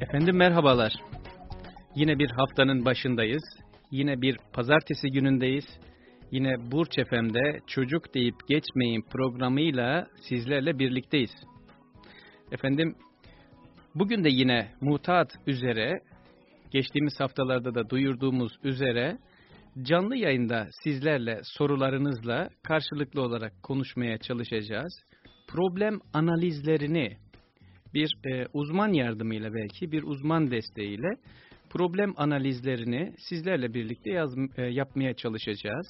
Efendim merhabalar. Yine bir haftanın başındayız. Yine bir pazartesi günündeyiz. Yine Burç FM'de Çocuk Deyip Geçmeyin programıyla sizlerle birlikteyiz. Efendim bugün de yine mutat üzere geçtiğimiz haftalarda da duyurduğumuz üzere canlı yayında sizlerle sorularınızla karşılıklı olarak konuşmaya çalışacağız. Problem analizlerini bir e, uzman yardımıyla belki bir uzman desteğiyle problem analizlerini sizlerle birlikte yaz, e, yapmaya çalışacağız.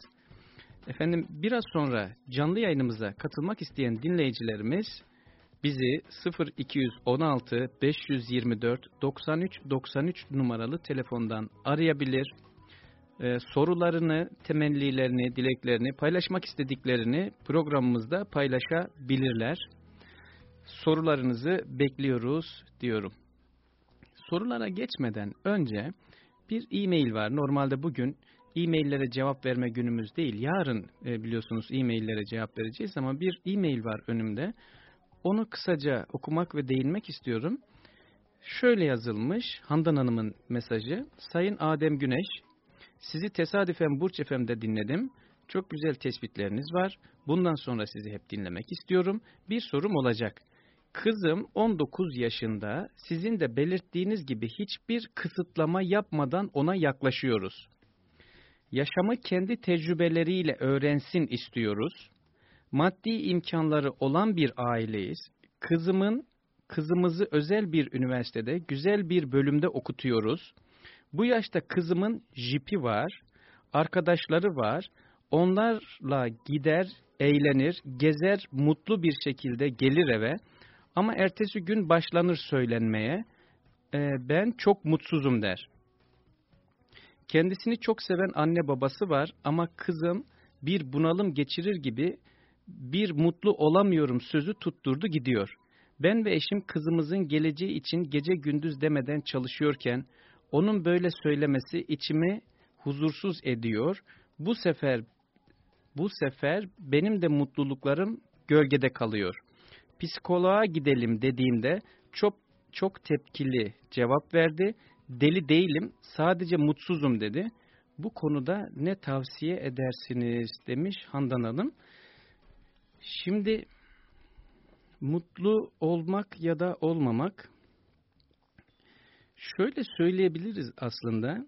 Efendim biraz sonra canlı yayınımıza katılmak isteyen dinleyicilerimiz bizi 0216 524 93 93 numaralı telefondan arayabilir. Ee, sorularını, temennilerini, dileklerini, paylaşmak istediklerini programımızda paylaşabilirler. Sorularınızı bekliyoruz diyorum. Sorulara geçmeden önce bir e-mail var. Normalde bugün e-maillere cevap verme günümüz değil. Yarın e, biliyorsunuz e-maillere cevap vereceğiz ama bir e-mail var önümde. Onu kısaca okumak ve değinmek istiyorum. Şöyle yazılmış Handan Hanım'ın mesajı. Sayın Adem Güneş, sizi tesadüfen Burç FM'de dinledim. Çok güzel tespitleriniz var. Bundan sonra sizi hep dinlemek istiyorum. Bir sorum olacak. Kızım 19 yaşında sizin de belirttiğiniz gibi hiçbir kısıtlama yapmadan ona yaklaşıyoruz. Yaşamı kendi tecrübeleriyle öğrensin istiyoruz. Maddi imkanları olan bir aileyiz. Kızımın kızımızı özel bir üniversitede güzel bir bölümde okutuyoruz. Bu yaşta kızımın jipi var, arkadaşları var. Onlarla gider, eğlenir, gezer, mutlu bir şekilde gelir eve. Ama ertesi gün başlanır söylenmeye, e, ben çok mutsuzum der. Kendisini çok seven anne babası var ama kızım bir bunalım geçirir gibi bir mutlu olamıyorum sözü tutturdu gidiyor. Ben ve eşim kızımızın geleceği için gece gündüz demeden çalışıyorken onun böyle söylemesi içimi huzursuz ediyor. Bu sefer bu sefer benim de mutluluklarım gölgede kalıyor. Psikoloğa gidelim dediğimde çok çok tepkili cevap verdi. Deli değilim, sadece mutsuzum dedi. Bu konuda ne tavsiye edersiniz demiş Handan Hanım. Şimdi mutlu olmak ya da olmamak şöyle söyleyebiliriz aslında.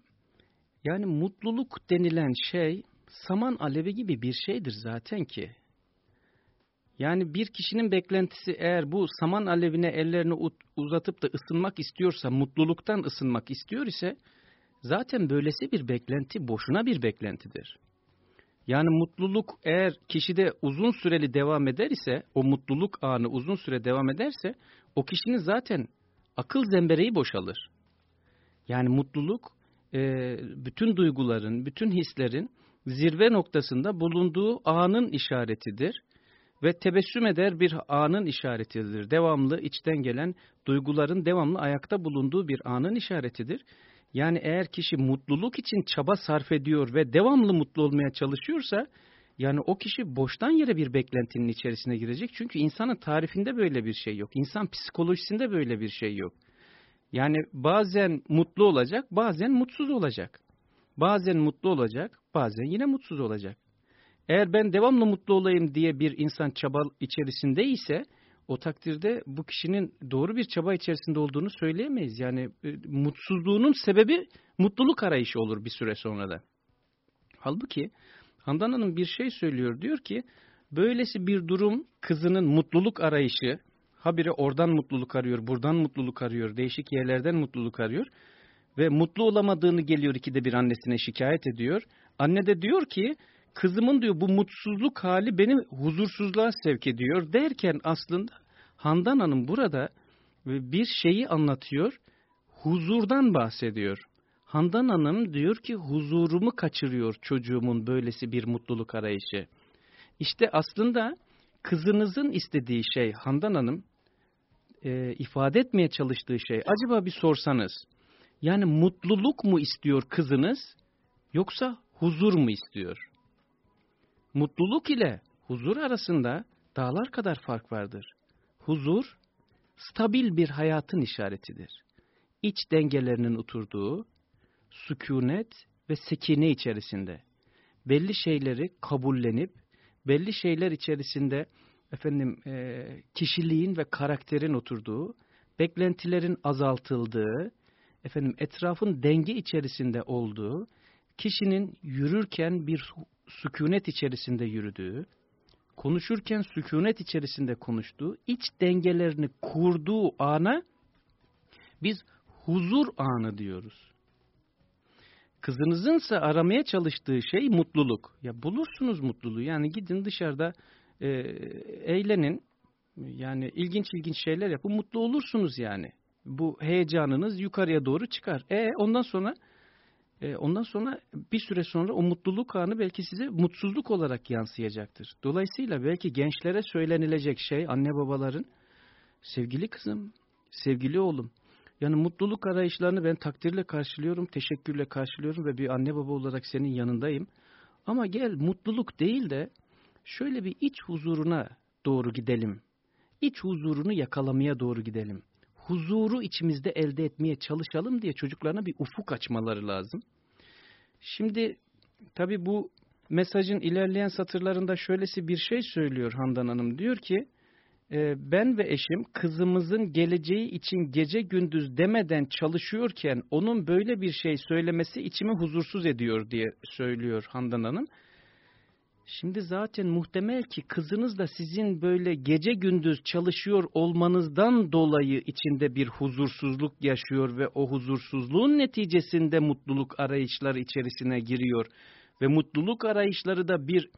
Yani mutluluk denilen şey saman alevi gibi bir şeydir zaten ki. Yani bir kişinin beklentisi eğer bu saman alevine ellerini uzatıp da ısınmak istiyorsa, mutluluktan ısınmak istiyor ise zaten böylesi bir beklenti boşuna bir beklentidir. Yani mutluluk eğer kişide uzun süreli devam eder ise, o mutluluk anı uzun süre devam ederse, o kişinin zaten akıl zembereği boşalır. Yani mutluluk, e, bütün duyguların, bütün hislerin zirve noktasında bulunduğu anın işaretidir. Ve tebessüm eder bir anın işaretidir. Devamlı içten gelen duyguların devamlı ayakta bulunduğu bir anın işaretidir. Yani eğer kişi mutluluk için çaba sarf ediyor ve devamlı mutlu olmaya çalışıyorsa, yani o kişi boştan yere bir beklentinin içerisine girecek. Çünkü insanın tarifinde böyle bir şey yok. İnsan psikolojisinde böyle bir şey yok. Yani bazen mutlu olacak, bazen mutsuz olacak. Bazen mutlu olacak, bazen yine mutsuz olacak. Eğer ben devamlı mutlu olayım diye bir insan çaba içerisinde ise o takdirde bu kişinin doğru bir çaba içerisinde olduğunu söyleyemeyiz. Yani e, mutsuzluğunun sebebi mutluluk arayışı olur bir süre sonra da. Halbuki Handan Hanım bir şey söylüyor. Diyor ki böylesi bir durum kızının mutluluk arayışı, habire oradan mutluluk arıyor, buradan mutluluk arıyor, değişik yerlerden mutluluk arıyor ve mutlu olamadığını geliyor ikide bir annesine şikayet ediyor. Anne de diyor ki kızımın diyor bu mutsuzluk hali beni huzursuzluğa sevk ediyor derken aslında Handan Hanım burada bir şeyi anlatıyor, huzurdan bahsediyor. Handan Hanım diyor ki huzurumu kaçırıyor çocuğumun böylesi bir mutluluk arayışı. İşte aslında kızınızın istediği şey Handan Hanım e, ifade etmeye çalıştığı şey acaba bir sorsanız yani mutluluk mu istiyor kızınız yoksa huzur mu istiyor? Mutluluk ile huzur arasında dağlar kadar fark vardır. Huzur, stabil bir hayatın işaretidir. iç dengelerinin oturduğu sükunet ve sekine içerisinde belli şeyleri kabullenip belli şeyler içerisinde efendim e, kişiliğin ve karakterin oturduğu, beklentilerin azaltıldığı, efendim etrafın denge içerisinde olduğu, kişinin yürürken bir sükunet içerisinde yürüdüğü, konuşurken sükunet içerisinde konuştuğu, iç dengelerini kurduğu ana biz huzur anı diyoruz. Kızınızınsa aramaya çalıştığı şey mutluluk. Ya bulursunuz mutluluğu. Yani gidin dışarıda e, eğlenin. Yani ilginç ilginç şeyler yapın. Mutlu olursunuz yani. Bu heyecanınız yukarıya doğru çıkar. E ondan sonra e, ondan sonra bir süre sonra o mutluluk anı belki size mutsuzluk olarak yansıyacaktır. Dolayısıyla belki gençlere söylenilecek şey anne babaların sevgili kızım, sevgili oğlum yani mutluluk arayışlarını ben takdirle karşılıyorum, teşekkürle karşılıyorum ve bir anne baba olarak senin yanındayım. Ama gel mutluluk değil de şöyle bir iç huzuruna doğru gidelim. İç huzurunu yakalamaya doğru gidelim. Huzuru içimizde elde etmeye çalışalım diye çocuklarına bir ufuk açmaları lazım. Şimdi tabi bu mesajın ilerleyen satırlarında şöylesi bir şey söylüyor Handan Hanım. Diyor ki e, ben ve eşim kızımızın geleceği için gece gündüz demeden çalışıyorken onun böyle bir şey söylemesi içimi huzursuz ediyor diye söylüyor Handan Hanım. Şimdi zaten muhtemel ki kızınız da sizin böyle gece gündüz çalışıyor olmanızdan dolayı içinde bir huzursuzluk yaşıyor ve o huzursuzluğun neticesinde mutluluk arayışları içerisine giriyor. Ve mutluluk arayışları da bir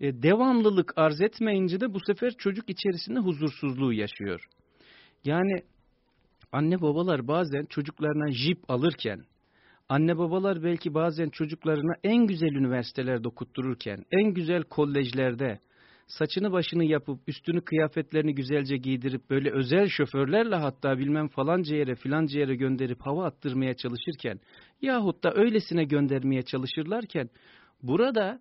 e, devamlılık arz etmeyince de bu sefer çocuk içerisinde huzursuzluğu yaşıyor. Yani anne babalar bazen çocuklarına jip alırken, anne babalar belki bazen çocuklarına en güzel üniversitelerde okuttururken, en güzel kolejlerde, saçını başını yapıp üstünü kıyafetlerini güzelce giydirip böyle özel şoförlerle hatta bilmem falanca yere filanca yere gönderip hava attırmaya çalışırken yahut da öylesine göndermeye çalışırlarken burada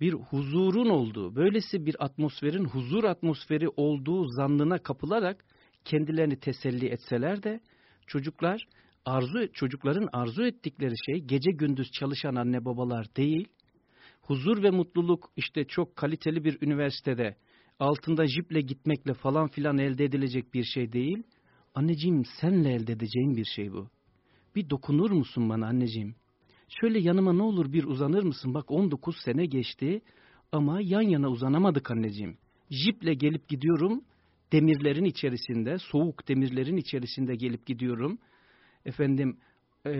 bir huzurun olduğu, böylesi bir atmosferin huzur atmosferi olduğu zannına kapılarak kendilerini teselli etseler de çocuklar arzu çocukların arzu ettikleri şey gece gündüz çalışan anne babalar değil. Huzur ve mutluluk işte çok kaliteli bir üniversitede altında jiple gitmekle falan filan elde edilecek bir şey değil. Anneciğim senle elde edeceğin bir şey bu. Bir dokunur musun bana anneciğim? Şöyle yanıma ne olur bir uzanır mısın? Bak 19 sene geçti ama yan yana uzanamadık anneciğim. Jiple gelip gidiyorum demirlerin içerisinde, soğuk demirlerin içerisinde gelip gidiyorum. Efendim e,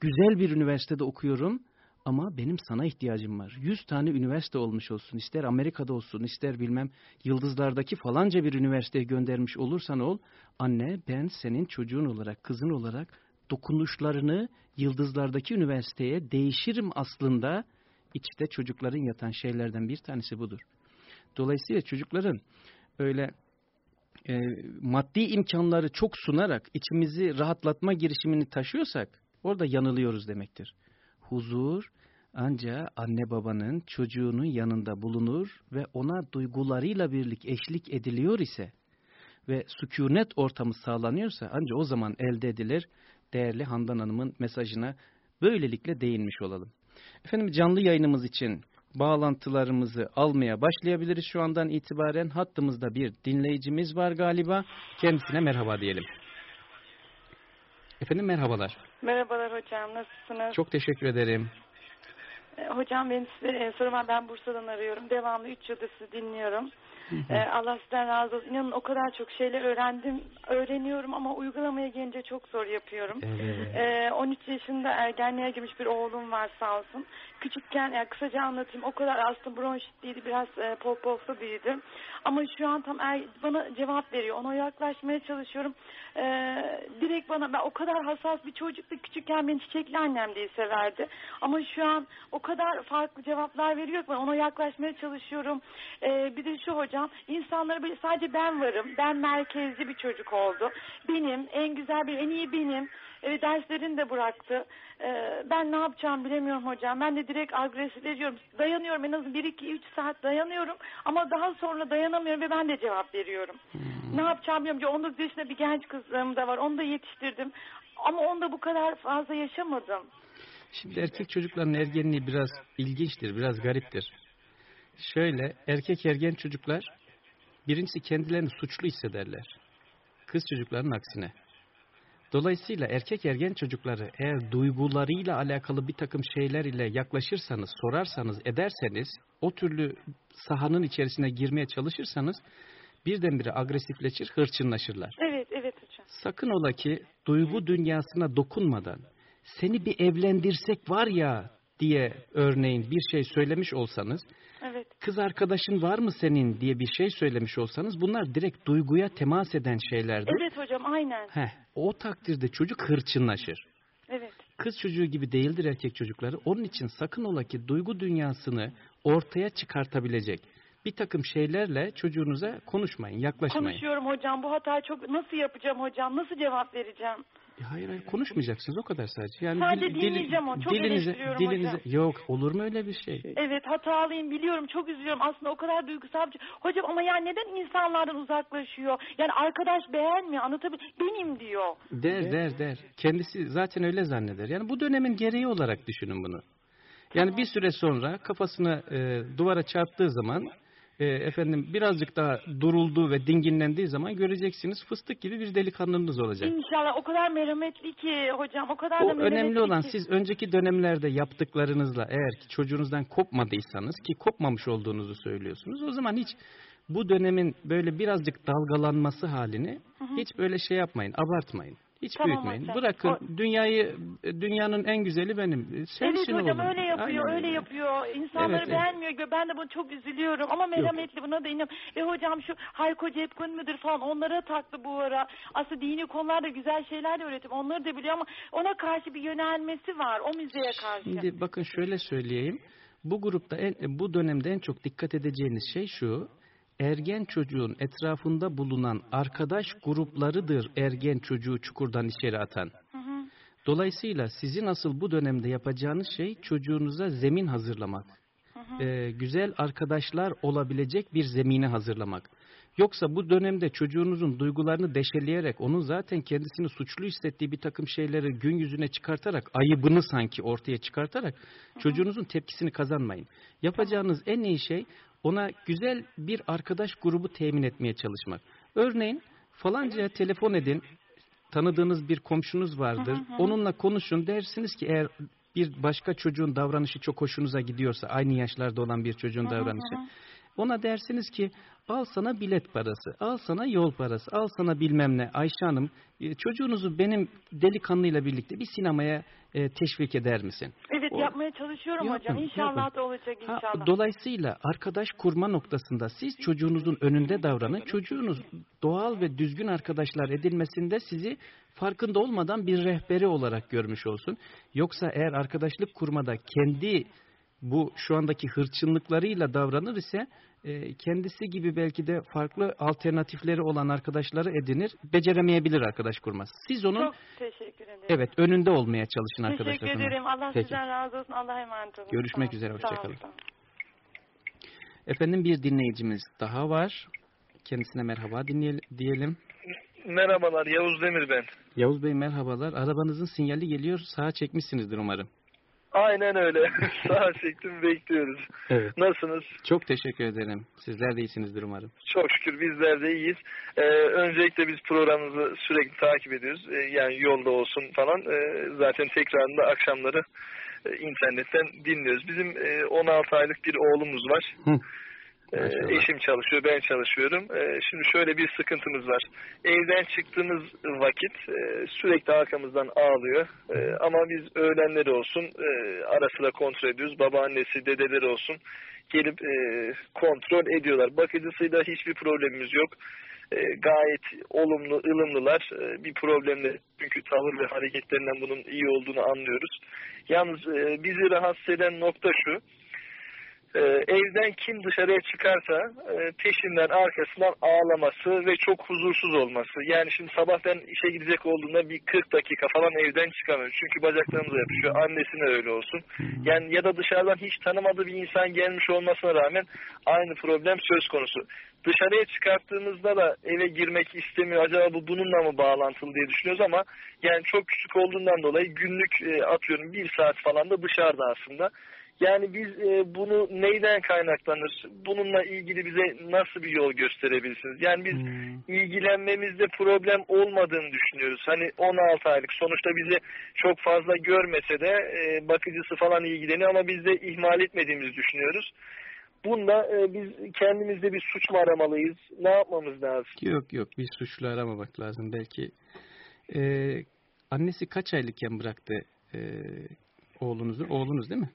güzel bir üniversitede okuyorum ama benim sana ihtiyacım var. Yüz tane üniversite olmuş olsun, ister Amerika'da olsun, ister bilmem yıldızlardaki falanca bir üniversiteye göndermiş olursan ol. Anne ben senin çocuğun olarak, kızın olarak dokunuşlarını yıldızlardaki üniversiteye değişirim aslında içte çocukların yatan şeylerden bir tanesi budur. Dolayısıyla çocukların öyle e, maddi imkanları çok sunarak içimizi rahatlatma girişimini taşıyorsak orada yanılıyoruz demektir. Huzur ancak anne babanın çocuğunun yanında bulunur ve ona duygularıyla birlik eşlik ediliyor ise ve sükunet ortamı sağlanıyorsa ancak o zaman elde edilir değerli Handan Hanım'ın mesajına böylelikle değinmiş olalım. Efendim canlı yayınımız için bağlantılarımızı almaya başlayabiliriz şu andan itibaren. Hattımızda bir dinleyicimiz var galiba. Kendisine merhaba diyelim. Efendim merhabalar. Merhabalar hocam nasılsınız? Çok teşekkür ederim. E, hocam benim size e, sorum var. Ben Bursa'dan arıyorum. Devamlı 3 yıldır sizi dinliyorum. Ee, Allah sizden razı olsun. İnanın o kadar çok şeyler öğrendim, öğreniyorum ama uygulamaya gelince çok zor yapıyorum. Evet. Ee, 13 yaşında ergenliğe girmiş bir oğlum var sağ olsun. Küçükken, yani kısaca anlatayım, o kadar aslında bronşitliydi, biraz e, popoflu biriydi. Ama şu an tam er, bana cevap veriyor. Ona yaklaşmaya çalışıyorum. Ee, direkt bana, ben o kadar hassas bir çocuktu. Küçükken beni çiçekli annem diye severdi. Ama şu an o kadar farklı cevaplar veriyor ki ona yaklaşmaya çalışıyorum. Ee, bir de şu hocam, insanlara böyle sadece ben varım. Ben merkezli bir çocuk oldu. Benim, en güzel bir, en iyi benim. E, derslerini de bıraktı. E, ben ne yapacağım bilemiyorum hocam. Ben de direkt agresifleşiyorum. Dayanıyorum en az 1-2-3 saat dayanıyorum. Ama daha sonra dayanamıyorum ve ben de cevap veriyorum. Hmm. Ne yapacağım bilmiyorum. 19 yaşında bir genç kızım da var. Onu da yetiştirdim. Ama onda bu kadar fazla yaşamadım. Şimdi erkek çocukların ergenliği biraz ilginçtir, biraz gariptir. Şöyle, erkek ergen çocuklar birincisi kendilerini suçlu hissederler. Kız çocukların aksine. Dolayısıyla erkek ergen çocukları eğer duygularıyla alakalı bir takım şeyler ile yaklaşırsanız, sorarsanız, ederseniz, o türlü sahanın içerisine girmeye çalışırsanız birdenbire agresifleşir, hırçınlaşırlar. Evet, evet hocam. Sakın ola ki duygu dünyasına dokunmadan seni bir evlendirsek var ya diye örneğin bir şey söylemiş olsanız, Evet. kız arkadaşın var mı senin diye bir şey söylemiş olsanız bunlar direkt duyguya temas eden şeylerdir. Evet hocam aynen. Heh, o takdirde çocuk hırçınlaşır. Evet. Kız çocuğu gibi değildir erkek çocukları. Onun için sakın ola ki duygu dünyasını ortaya çıkartabilecek bir takım şeylerle çocuğunuza konuşmayın, yaklaşmayın. Konuşuyorum hocam. Bu hatayı çok nasıl yapacağım hocam? Nasıl cevap vereceğim? Hayır hayır konuşmayacaksınız o kadar sadece. Yani Sadece dil- dinleyeceğim onu, çok eleştiriyorum dilinize, Yok olur mu öyle bir şey? Evet hatalıyım biliyorum çok üzülüyorum aslında o kadar duygusal bir şey. Hocam ama ya neden insanlardan uzaklaşıyor? Yani arkadaş beğenmiyor anlatabiliyor. Benim diyor. Der der der. Kendisi zaten öyle zanneder. Yani bu dönemin gereği olarak düşünün bunu. Yani bir süre sonra kafasını e, duvara çarptığı zaman e, efendim birazcık daha durulduğu ve dinginlendiği zaman göreceksiniz fıstık gibi bir delikanlınız olacak. İnşallah o kadar merhametli ki hocam o kadar da O merhametli önemli olan ki. siz önceki dönemlerde yaptıklarınızla eğer ki çocuğunuzdan kopmadıysanız ki kopmamış olduğunuzu söylüyorsunuz. O zaman hiç bu dönemin böyle birazcık dalgalanması halini hiç böyle şey yapmayın, abartmayın. Hiç Tamam büyütmeyin. hocam. Bırakın O- dünyayı dünyanın en güzeli benim. Evet Sensin hocam oğlum. öyle yapıyor, Aynen öyle yapıyor. İnsanları Evet, evet. beğenmiyor. Ben de bunu çok üzülüyorum ama merhametli buna da inanıyorum. Ve hocam şu Hayko Cepkun müdür falan onlara taktı bu ara. Aslında dini konularda güzel şeyler de öğretim. Onları da biliyor ama ona karşı bir yönelmesi var. O müziğe karşı. Şimdi bakın şöyle söyleyeyim. Bu grupta en, bu dönemde en çok dikkat edeceğiniz şey şu. Ergen çocuğun etrafında bulunan arkadaş gruplarıdır ergen çocuğu çukurdan içeri atan. Hı hı. Dolayısıyla sizin asıl bu dönemde yapacağınız şey çocuğunuza zemin hazırlamak. Ee, güzel arkadaşlar olabilecek bir zemini hazırlamak. Yoksa bu dönemde çocuğunuzun duygularını deşeleyerek, onun zaten kendisini suçlu hissettiği bir takım şeyleri gün yüzüne çıkartarak, ayıbını sanki ortaya çıkartarak çocuğunuzun tepkisini kazanmayın. Yapacağınız en iyi şey ona güzel bir arkadaş grubu temin etmeye çalışmak. Örneğin falancaya telefon edin, tanıdığınız bir komşunuz vardır. Onunla konuşun dersiniz ki eğer bir başka çocuğun davranışı çok hoşunuza gidiyorsa aynı yaşlarda olan bir çocuğun davranışı. Ona dersiniz ki al sana bilet parası, al sana yol parası, al sana bilmem ne Ayşe Hanım e, çocuğunuzu benim delikanlıyla birlikte bir sinemaya e, teşvik eder misin? Evet O- yapmaya çalışıyorum Yapın, hocam. İnşallah yapın. da olacak Ha, inşallah. dolayısıyla arkadaş kurma noktasında siz çocuğunuzun önünde davranın. Çocuğunuz doğal ve düzgün arkadaşlar edilmesinde sizi farkında olmadan bir rehberi olarak görmüş olsun. Yoksa eğer arkadaşlık kurmada kendi bu şu andaki hırçınlıklarıyla davranır ise e, kendisi gibi belki de farklı alternatifleri olan arkadaşları edinir. Beceremeyebilir arkadaş kurmaz. Siz onun Çok teşekkür ederim. evet önünde olmaya çalışın Teşekkür arkadaşlar. ederim. Allah Peki. sizden razı olsun. Allah'a emanet olun. Görüşmek olun. üzere, Sağ olun, hoşça kalın. sağ olun. Efendim bir dinleyicimiz daha var. Kendisine merhaba diyelim. Merhabalar Yavuz Demir ben. Yavuz Bey merhabalar. Arabanızın sinyali geliyor. Sağa çekmişsinizdir umarım. Aynen öyle. Sağ çektim bekliyoruz. Evet. Nasılsınız? Çok teşekkür ederim. Sizler de iyisinizdir umarım. Çok şükür bizler de iyiyiz. Ee, öncelikle biz programınızı sürekli takip ediyoruz. Ee, yani yolda olsun falan. Ee, zaten tekrarında akşamları e, internetten dinliyoruz. Bizim e, 16 aylık bir oğlumuz var. Hı. Maşallah. eşim çalışıyor, ben çalışıyorum. Şimdi şöyle bir sıkıntımız var. Evden çıktığımız vakit sürekli arkamızdan ağlıyor. Ama biz öğlenleri olsun ara kontrol ediyoruz. Babaannesi, dedeleri olsun gelip kontrol ediyorlar. Bakıcısıyla hiçbir problemimiz yok. Gayet olumlu, ılımlılar. Bir problemle çünkü tavır ve hareketlerinden bunun iyi olduğunu anlıyoruz. Yalnız bizi rahatsız eden nokta şu. Ee, evden kim dışarıya çıkarsa e, peşinden arkasından ağlaması ve çok huzursuz olması. Yani şimdi sabah ben işe gidecek olduğunda bir 40 dakika falan evden çıkamıyor. Çünkü bacaklarımıza yapışıyor. Annesine öyle olsun. Yani ya da dışarıdan hiç tanımadığı bir insan gelmiş olmasına rağmen aynı problem söz konusu. dışarıya çıkarttığımızda da eve girmek istemiyor. Acaba bu bununla mı bağlantılı diye düşünüyoruz ama yani çok küçük olduğundan dolayı günlük e, atıyorum bir saat falan da dışarıda aslında. Yani biz e, bunu neyden kaynaklanır? Bununla ilgili bize nasıl bir yol gösterebilirsiniz? Yani biz Hmm. ilgilenmemizde problem olmadığını düşünüyoruz. Hani 16 aylık sonuçta bizi çok fazla görmese de e, bakıcısı falan ilgileniyor ama biz de ihmal etmediğimizi düşünüyoruz. Bunda e, biz kendimizde bir suç mu aramalıyız? Ne yapmamız lazım? Yok yok bir suçlu aramamak lazım belki. Ee, annesi kaç aylıkken bıraktı e, oğlunuzu? Oğlunuz değil mi?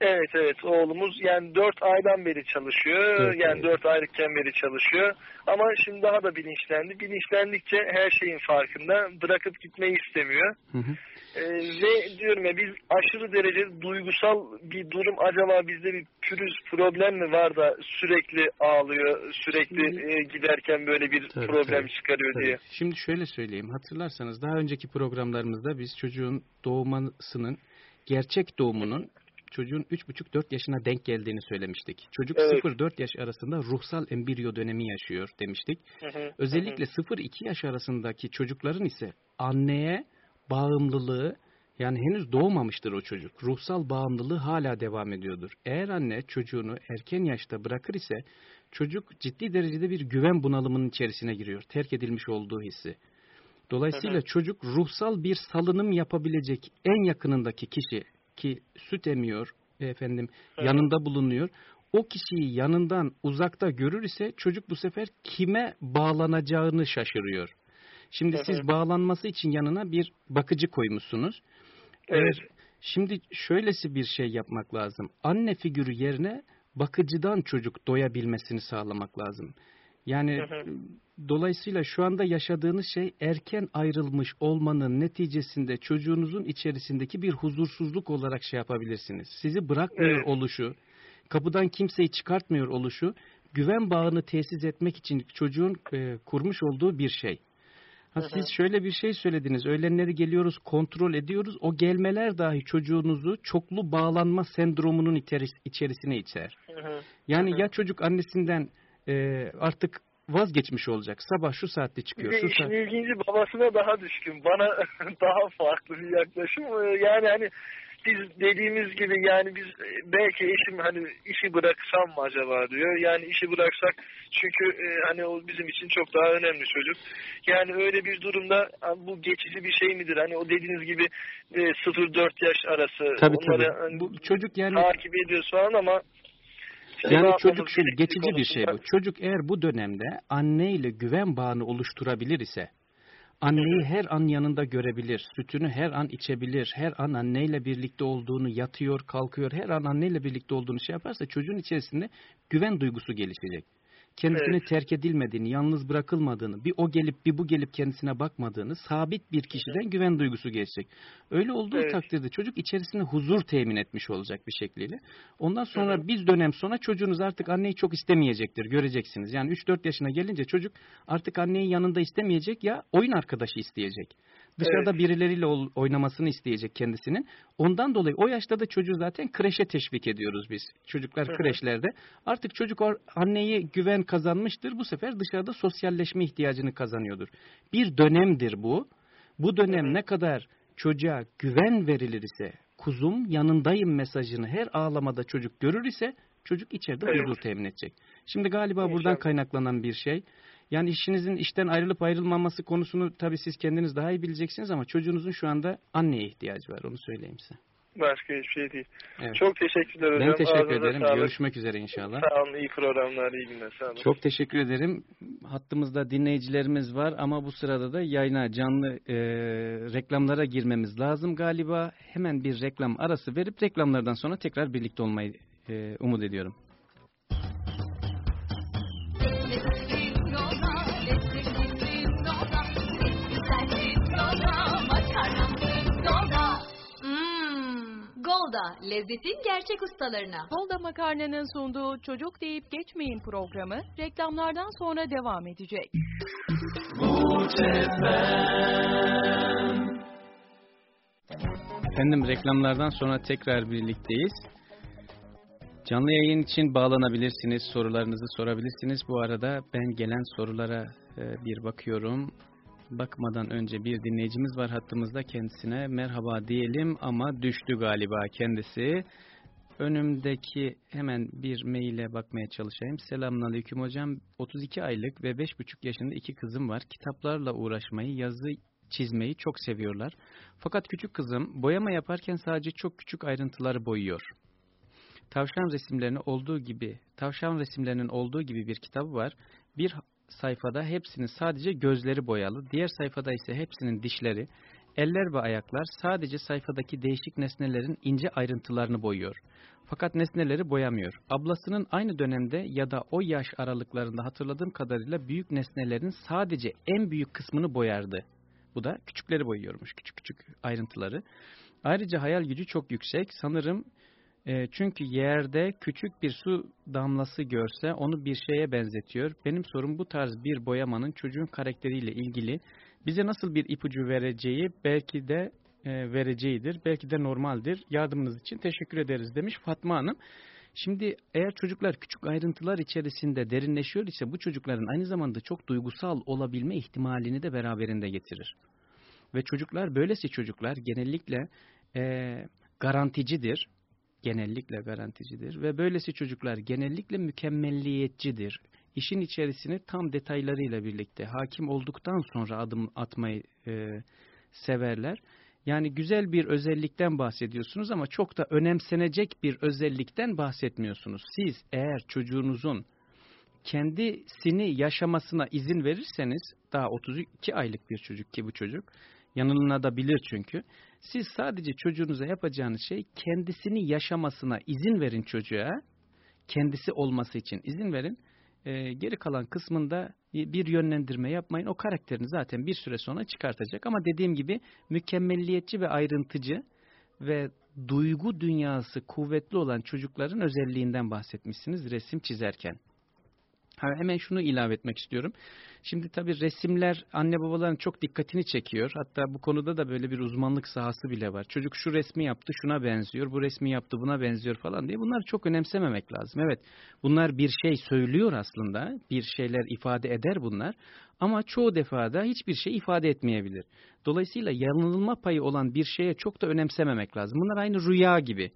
Evet evet oğlumuz yani 4 aydan beri çalışıyor. Dört yani ay. 4 aylıkken beri çalışıyor. Ama şimdi daha da bilinçlendi. Bilinçlendikçe her şeyin farkında. Bırakıp gitmeyi istemiyor. Hı hı. Ee, ve diyorum ya biz aşırı derece duygusal bir durum acaba bizde bir pürüz problem mi var da sürekli ağlıyor, sürekli e, giderken böyle bir Tabii, problem tabii. çıkarıyor Tabii. diye. Şimdi şöyle söyleyeyim. Hatırlarsanız daha önceki programlarımızda biz çocuğun doğmasının, gerçek doğumunun çocuğun 3,5-4 yaşına denk geldiğini söylemiştik. Çocuk Evet. 0-4 yaş arasında ruhsal embriyo dönemi yaşıyor demiştik. Hı hı, Özellikle 0-2 yaş arasındaki çocukların ise anneye bağımlılığı yani henüz doğmamıştır o çocuk. Ruhsal bağımlılığı hala devam ediyordur. Eğer anne çocuğunu erken yaşta bırakır ise çocuk ciddi derecede bir güven bunalımının içerisine giriyor. Terk edilmiş olduğu hissi. Dolayısıyla Hı hı. çocuk ruhsal bir salınım yapabilecek en yakınındaki kişi ki süt emiyor efendim Hı hı. yanında bulunuyor. O kişiyi yanından uzakta görür ise çocuk bu sefer kime bağlanacağını şaşırıyor. Şimdi hı. siz bağlanması için yanına bir bakıcı koymuşsunuz. Evet. Eğer- şimdi şöylesi bir şey yapmak lazım. Anne figürü yerine bakıcıdan çocuk doyabilmesini sağlamak lazım. Yani Hı hı. dolayısıyla şu anda yaşadığınız şey erken ayrılmış olmanın neticesinde çocuğunuzun içerisindeki bir huzursuzluk olarak şey yapabilirsiniz. Sizi bırakmıyor Evet. oluşu, kapıdan kimseyi çıkartmıyor oluşu, güven bağını tesis etmek için çocuğun e, kurmuş olduğu bir şey. Ha, siz şöyle bir şey söylediniz. Öğlenleri geliyoruz, kontrol ediyoruz. O gelmeler dahi çocuğunuzu çoklu bağlanma sendromunun içeris- içerisine içer. Hı hı. Yani hı. ya çocuk annesinden e, artık vazgeçmiş olacak. Sabah şu saatte Bir çıkıyor. de Şu işin saat... ilginci babasına daha düşkün. Bana daha farklı bir yaklaşım. Ee, Yani hani biz dediğimiz gibi yani biz e, belki eşim hani işi bıraksam mı acaba diyor. Yani işi bıraksak çünkü e, hani o bizim için çok daha önemli çocuk. Yani öyle bir durumda bu geçici bir şey midir? Hani o dediğiniz gibi e, 0-4 yaş arası Tabii onları tabii. hani Bu çocuk yani takip ediyoruz falan ama yani çocuk gerektiği geçici bir şey bu. Çocuk eğer bu dönemde anneyle güven bağını oluşturabilir ise anneyi her an yanında görebilir, sütünü her an içebilir, her an anneyle birlikte olduğunu yatıyor, kalkıyor, her an anneyle birlikte olduğunu şey yaparsa çocuğun içerisinde güven duygusu gelişecek. Kendisini Evet. terk edilmediğini, yalnız bırakılmadığını, bir o gelip bir bu gelip kendisine bakmadığını, sabit bir kişiden güven duygusu gelecek. Öyle olduğu Evet. takdirde çocuk içerisinde huzur temin etmiş olacak bir şekliyle. Ondan sonra hı. bir dönem sonra çocuğunuz artık anneyi çok istemeyecektir, göreceksiniz. Yani 3-4 yaşına gelince çocuk artık anneyi yanında istemeyecek ya oyun arkadaşı isteyecek. Dışarıda Evet. birileriyle oynamasını isteyecek kendisinin. Ondan dolayı o yaşta da çocuğu zaten kreşe teşvik ediyoruz biz. Çocuklar Hı hı. kreşlerde. Artık çocuk anneyi güven kazanmıştır. Bu sefer dışarıda sosyalleşme ihtiyacını kazanıyordur. Bir dönemdir bu. Bu dönem Hı ne kadar çocuğa güven verilir ise, kuzum yanındayım mesajını her ağlamada çocuk görür ise çocuk içeride Evet. huzur temin edecek. Şimdi galiba buradan kaynaklanan bir şey. Yani işinizin işten ayrılıp ayrılmaması konusunu tabii siz kendiniz daha iyi bileceksiniz ama çocuğunuzun şu anda anneye ihtiyacı var. Onu söyleyeyim size. Başka hiçbir şey değil. Evet. Çok teşekkürler hocam. ben teşekkür Ağzınıza ederim. sağlık. Görüşmek üzere inşallah. Sağ olun. iyi programlar, iyi günler. Sağ olun. Çok teşekkür ederim. Hattımızda dinleyicilerimiz var ama bu sırada da yayına canlı e, reklamlara girmemiz lazım galiba. Hemen bir reklam arası verip reklamlardan sonra tekrar birlikte olmayı e, umut ediyorum. Golda, lezzetin gerçek ustalarına. Golda Makarna'nın sunduğu Çocuk Deyip Geçmeyin programı reklamlardan sonra devam edecek. Efendim reklamlardan sonra tekrar birlikteyiz. Canlı yayın için bağlanabilirsiniz, sorularınızı sorabilirsiniz. Bu arada ben gelen sorulara e, bir bakıyorum. Bakmadan önce bir dinleyicimiz var hattımızda kendisine merhaba diyelim ama düştü galiba kendisi. Önümdeki hemen bir maile bakmaya çalışayım. Selamünaleyküm hocam. 32 aylık ve 5,5 yaşında iki kızım var. Kitaplarla uğraşmayı, yazı çizmeyi çok seviyorlar. Fakat küçük kızım boyama yaparken sadece çok küçük ayrıntıları boyuyor. Tavşan resimlerini olduğu gibi, tavşan resimlerinin olduğu gibi bir kitabı var. Bir sayfada hepsinin sadece gözleri boyalı, diğer sayfada ise hepsinin dişleri, eller ve ayaklar sadece sayfadaki değişik nesnelerin ince ayrıntılarını boyuyor. Fakat nesneleri boyamıyor. Ablasının aynı dönemde ya da o yaş aralıklarında hatırladığım kadarıyla büyük nesnelerin sadece en büyük kısmını boyardı. Bu da küçükleri boyuyormuş, küçük küçük ayrıntıları. Ayrıca hayal gücü çok yüksek. Sanırım e, çünkü yerde küçük bir su damlası görse onu bir şeye benzetiyor. Benim sorum bu tarz bir boyamanın çocuğun karakteriyle ilgili bize nasıl bir ipucu vereceği belki de e, vereceğidir. Belki de normaldir. Yardımınız için teşekkür ederiz demiş Fatma Hanım. Şimdi eğer çocuklar küçük ayrıntılar içerisinde derinleşiyor ise bu çocukların aynı zamanda çok duygusal olabilme ihtimalini de beraberinde getirir. Ve çocuklar böylesi çocuklar genellikle e, garanticidir. Genellikle garanticidir. Ve böylesi çocuklar genellikle mükemmelliyetçidir. İşin içerisini tam detaylarıyla birlikte hakim olduktan sonra adım atmayı e, severler. Yani güzel bir özellikten bahsediyorsunuz ama çok da önemsenecek bir özellikten bahsetmiyorsunuz. Siz eğer çocuğunuzun kendisini yaşamasına izin verirseniz, daha 32 aylık bir çocuk ki bu çocuk, yanılınabilir çünkü. Siz sadece çocuğunuza yapacağınız şey kendisini yaşamasına izin verin çocuğa, kendisi olması için izin verin. E, geri kalan kısmında bir yönlendirme yapmayın. O karakterini zaten bir süre sonra çıkartacak. Ama dediğim gibi mükemmelliyetçi ve ayrıntıcı ve duygu dünyası kuvvetli olan çocukların özelliğinden bahsetmişsiniz resim çizerken. Ha, hemen şunu ilave etmek istiyorum. Şimdi tabii resimler anne babaların çok dikkatini çekiyor. Hatta bu konuda da böyle bir uzmanlık sahası bile var. Çocuk şu resmi yaptı şuna benziyor, bu resmi yaptı buna benziyor falan diye. Bunları çok önemsememek lazım. Evet bunlar bir şey söylüyor aslında. Bir şeyler ifade eder bunlar. Ama çoğu defada hiçbir şey ifade etmeyebilir. Dolayısıyla yanılma payı olan bir şeye çok da önemsememek lazım. Bunlar aynı rüya gibi.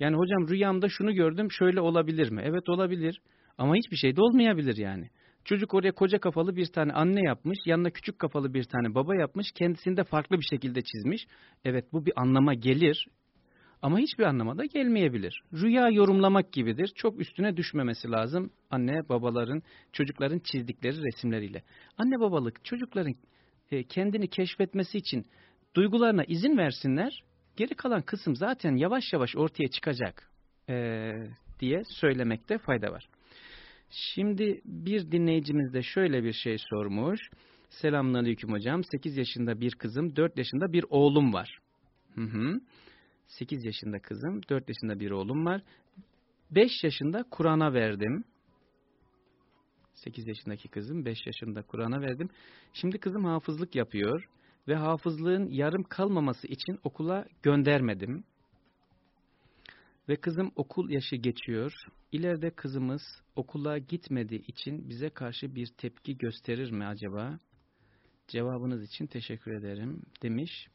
Yani hocam rüyamda şunu gördüm şöyle olabilir mi? Evet olabilir. Ama hiçbir şey de olmayabilir yani. Çocuk oraya koca kafalı bir tane anne yapmış, yanına küçük kafalı bir tane baba yapmış, kendisini de farklı bir şekilde çizmiş. Evet bu bir anlama gelir ama hiçbir anlama da gelmeyebilir. Rüya yorumlamak gibidir. Çok üstüne düşmemesi lazım anne babaların, çocukların çizdikleri resimleriyle. Anne babalık çocukların e, kendini keşfetmesi için duygularına izin versinler. Geri kalan kısım zaten yavaş yavaş ortaya çıkacak e, diye söylemekte fayda var. Şimdi bir dinleyicimiz de şöyle bir şey sormuş. Selamünaleyküm hocam. 8 yaşında bir kızım, 4 yaşında bir oğlum var. Hı hı. 8 yaşında kızım, 4 yaşında bir oğlum var. 5 yaşında Kur'an'a verdim. 8 yaşındaki kızım 5 yaşında Kur'an'a verdim. Şimdi kızım hafızlık yapıyor ve hafızlığın yarım kalmaması için okula göndermedim. Ve kızım okul yaşı geçiyor. İleride kızımız okula gitmediği için bize karşı bir tepki gösterir mi acaba? Cevabınız için teşekkür ederim demiş.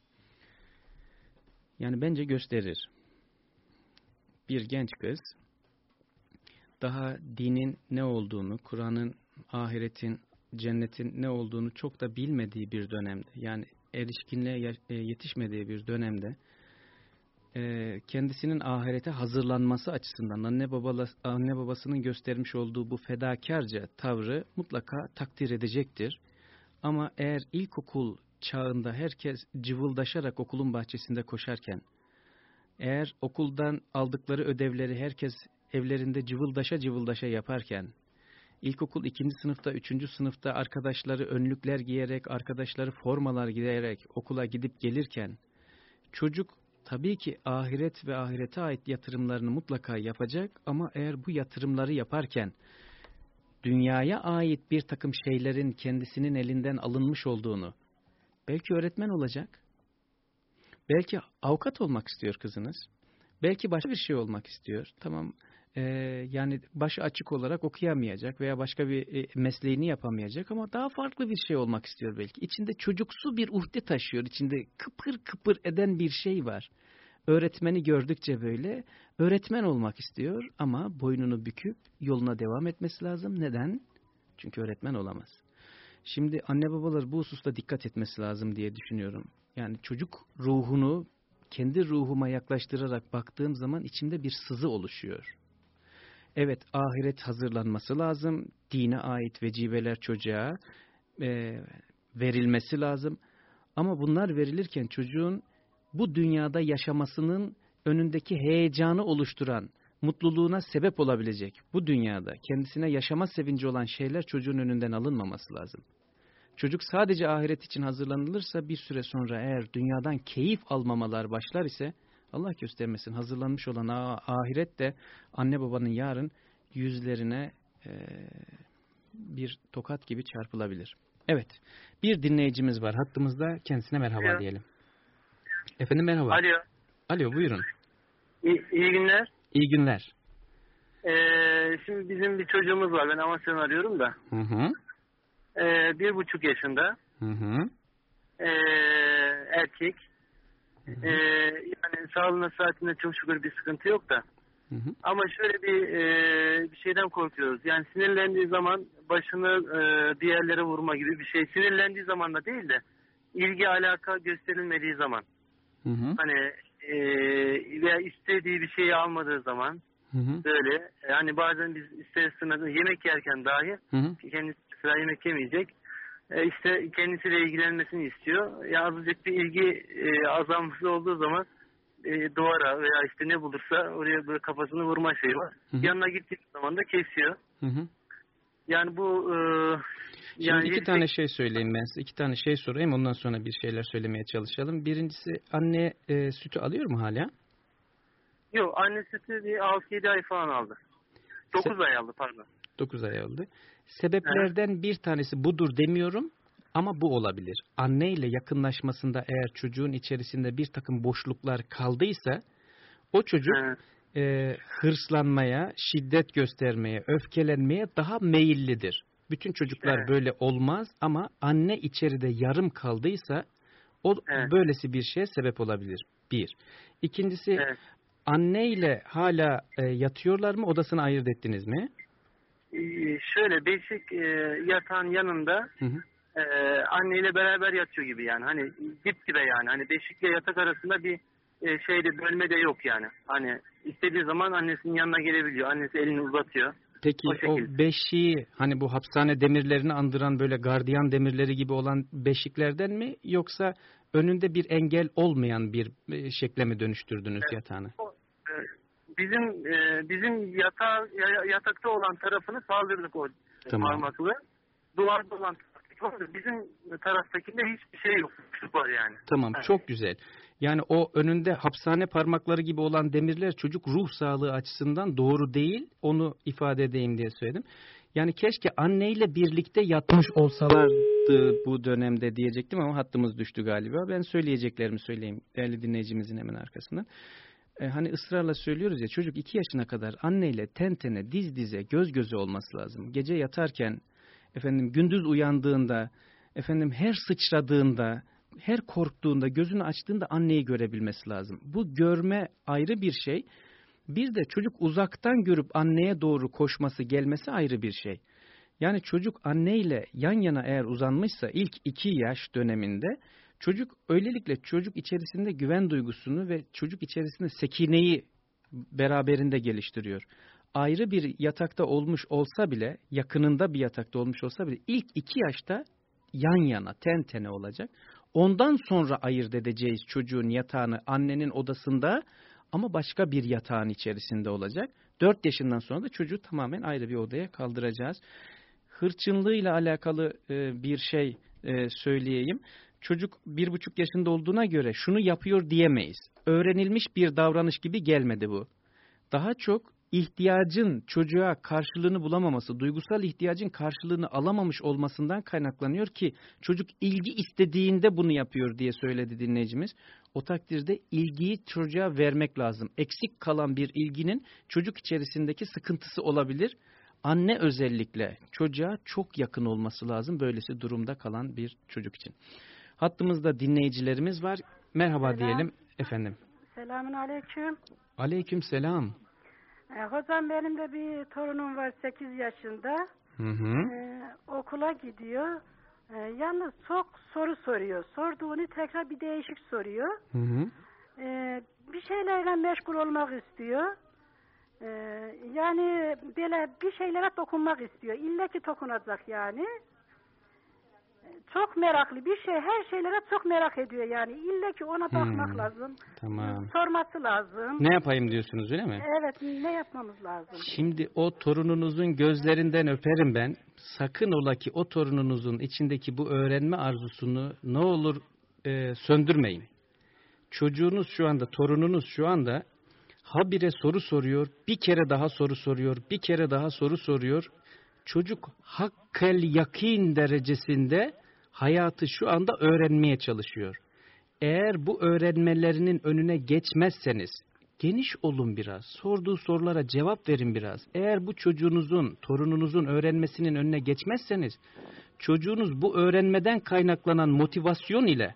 Yani bence gösterir. Bir genç kız daha dinin ne olduğunu, Kur'an'ın, ahiretin, cennetin ne olduğunu çok da bilmediği bir dönemde, yani erişkinliğe e, yetişmediği bir dönemde e, kendisinin ahirete hazırlanması açısından anne, babala, anne babasının göstermiş olduğu bu fedakarca tavrı mutlaka takdir edecektir. Ama eğer ilkokul çağında herkes cıvıldaşarak okulun bahçesinde koşarken, eğer okuldan aldıkları ödevleri herkes evlerinde cıvıldaşa cıvıldaşa yaparken, ilkokul ikinci sınıfta, üçüncü sınıfta arkadaşları önlükler giyerek, arkadaşları formalar giyerek okula gidip gelirken, çocuk tabii ki ahiret ve ahirete ait yatırımlarını mutlaka yapacak ama eğer bu yatırımları yaparken dünyaya ait bir takım şeylerin kendisinin elinden alınmış olduğunu, belki öğretmen olacak, belki avukat olmak istiyor kızınız, belki başka bir şey olmak istiyor. Tamam e, yani başı açık olarak okuyamayacak veya başka bir e, mesleğini yapamayacak ama daha farklı bir şey olmak istiyor belki. İçinde çocuksu bir uhde taşıyor. İçinde kıpır kıpır eden bir şey var. Öğretmeni gördükçe böyle öğretmen olmak istiyor ama boynunu büküp yoluna devam etmesi lazım. Neden? Çünkü öğretmen olamaz. Şimdi anne babalar bu hususta dikkat etmesi lazım diye düşünüyorum. Yani çocuk ruhunu kendi ruhuma yaklaştırarak baktığım zaman içimde bir sızı oluşuyor. Evet ahiret hazırlanması lazım. Dine ait vecibeler çocuğa e, verilmesi lazım. Ama bunlar verilirken çocuğun bu dünyada yaşamasının önündeki heyecanı oluşturan, mutluluğuna sebep olabilecek bu dünyada kendisine yaşama sevinci olan şeyler çocuğun önünden alınmaması lazım. Çocuk sadece ahiret için hazırlanılırsa bir süre sonra eğer dünyadan keyif almamalar başlar ise Allah göstermesin hazırlanmış olan ahiret de anne babanın yarın yüzlerine e, bir tokat gibi çarpılabilir. Evet bir dinleyicimiz var hattımızda kendisine merhaba Alo. diyelim. Efendim merhaba. Alo. Alo buyurun. İyi, iyi günler. İyi günler. Ee, şimdi bizim bir çocuğumuz var ben Amasya'dan arıyorum da. Hı hı. Ee, bir buçuk yaşında. Hı hı. Ee, erkek. Hı hı. Ee, yani sağlığına saatinde çok şükür bir sıkıntı yok da. Hı hı. Ama şöyle bir e, bir şeyden korkuyoruz. Yani sinirlendiği zaman başını e, bir yerlere vurma gibi bir şey. Sinirlendiği zaman da değil de ilgi alaka gösterilmediği zaman. Hı hı. Hani e, veya istediği bir şeyi almadığı zaman hı hı. böyle. Yani bazen biz ister yemek yerken dahi hı hı. kendisi sıra yemek yemeyecek. E, işte kendisiyle ilgilenmesini istiyor. Ya azıcık bir ilgi e, azalması olduğu zaman e, duvara veya işte ne bulursa oraya böyle kafasını vurma şeyi var. Hı hı. Yanına gittiği zaman da kesiyor. Hı hı. Yani bu e, Şimdi yani iki tane şey söyleyeyim ben size. İki tane şey sorayım ondan sonra bir şeyler söylemeye çalışalım. Birincisi anne e, sütü alıyor mu hala? Yok anne sütü bir 6-7 ay falan aldı. 9 ay aldı pardon. 9 ay aldı. Sebeplerden evet. bir tanesi budur demiyorum ama bu olabilir. Anne ile yakınlaşmasında eğer çocuğun içerisinde bir takım boşluklar kaldıysa o çocuk Evet. e, hırslanmaya, şiddet göstermeye, öfkelenmeye daha meyillidir. Bütün çocuklar Evet. böyle olmaz ama anne içeride yarım kaldıysa o Evet. böylesi bir şeye sebep olabilir. Bir. İkincisi Evet. anne ile hala e, yatıyorlar mı? Odasını ayırt ettiniz mi? Ee, şöyle beşik e, yatağın yanında Hı hı. e, anneyle beraber yatıyor gibi yani. Hani dip dibe yani. Hani beşikle yatak arasında bir e, şeyde bölme de yok yani. Hani istediği zaman annesinin yanına gelebiliyor. Annesi elini uzatıyor. Peki O o, şekilde. beşiği hani bu hapishane demirlerini andıran böyle gardiyan demirleri gibi olan beşiklerden mi yoksa önünde bir engel olmayan bir e, şekle mi dönüştürdünüz yatağını? E, Bizim e, bizim yatağı, ya- yatakta olan tarafını kaldırdık o Tamam. parmaklı. Duvarda olan var. Bizim taraftakinde hiçbir şey yok. Var yani. Tamam Evet. çok güzel. Yani o önünde hapishane parmakları gibi olan demirler çocuk ruh sağlığı açısından doğru değil. Onu ifade edeyim diye söyledim. Yani keşke anneyle birlikte yatmış olsalardı bu dönemde diyecektim ama hattımız düştü galiba. Ben söyleyeceklerimi söyleyeyim değerli dinleyicimizin hemen arkasından. E, hani ısrarla söylüyoruz ya çocuk iki yaşına kadar anneyle ten tene diz dize göz göze olması lazım. Gece yatarken efendim gündüz uyandığında efendim her sıçradığında her korktuğunda gözünü açtığında anneyi görebilmesi lazım. Bu görme ayrı bir şey. Bir de çocuk uzaktan görüp anneye doğru koşması gelmesi ayrı bir şey. Yani çocuk anneyle yan yana eğer uzanmışsa ilk iki yaş döneminde çocuk öylelikle çocuk içerisinde güven duygusunu ve çocuk içerisinde sekineyi beraberinde geliştiriyor. Ayrı bir yatakta olmuş olsa bile yakınında bir yatakta olmuş olsa bile ilk iki yaşta yan yana ten tene olacak. Ondan sonra ayırt edeceğiz çocuğun yatağını annenin odasında ama başka bir yatağın içerisinde olacak. 4 yaşından sonra da çocuğu tamamen ayrı bir odaya kaldıracağız. Hırçınlığıyla alakalı bir şey söyleyeyim. Çocuk bir buçuk yaşında olduğuna göre şunu yapıyor diyemeyiz. Öğrenilmiş bir davranış gibi gelmedi bu. Daha çok ihtiyacın çocuğa karşılığını bulamaması, duygusal ihtiyacın karşılığını alamamış olmasından kaynaklanıyor ki çocuk ilgi istediğinde bunu yapıyor diye söyledi dinleyicimiz. O takdirde ilgiyi çocuğa vermek lazım. Eksik kalan bir ilginin çocuk içerisindeki sıkıntısı olabilir. Anne özellikle çocuğa çok yakın olması lazım böylesi durumda kalan bir çocuk için. Hattımızda dinleyicilerimiz var. Merhaba Selam. diyelim efendim. Selamun aleyküm. Aleyküm selam. Ee, hocam benim de bir torunum var 8 yaşında. Hı hı. Ee, okula gidiyor. Ee, yalnız çok soru soruyor. Sorduğunu tekrar bir değişik soruyor. Hı hı. Ee, bir şeylerle meşgul olmak istiyor. Ee, yani böyle bir şeylere dokunmak istiyor. İlle ki dokunacak yani. Çok meraklı bir şey. Her şeylere çok merak ediyor yani. İlle ki ona bakmak Hmm, lazım. Tamam. Sorması lazım. Ne yapayım diyorsunuz öyle mi? Evet, ne yapmamız lazım? Şimdi o torununuzun gözlerinden öperim ben. Sakın ola ki o torununuzun içindeki bu öğrenme arzusunu ne olur e, söndürmeyin. Çocuğunuz şu anda, torununuz şu anda habire soru soruyor, bir kere daha soru soruyor, bir kere daha soru soruyor. Çocuk hakkel yakin derecesinde hayatı şu anda öğrenmeye çalışıyor. Eğer bu öğrenmelerinin önüne geçmezseniz, geniş olun biraz, sorduğu sorulara cevap verin biraz. Eğer bu çocuğunuzun, torununuzun öğrenmesinin önüne geçmezseniz, çocuğunuz bu öğrenmeden kaynaklanan motivasyon ile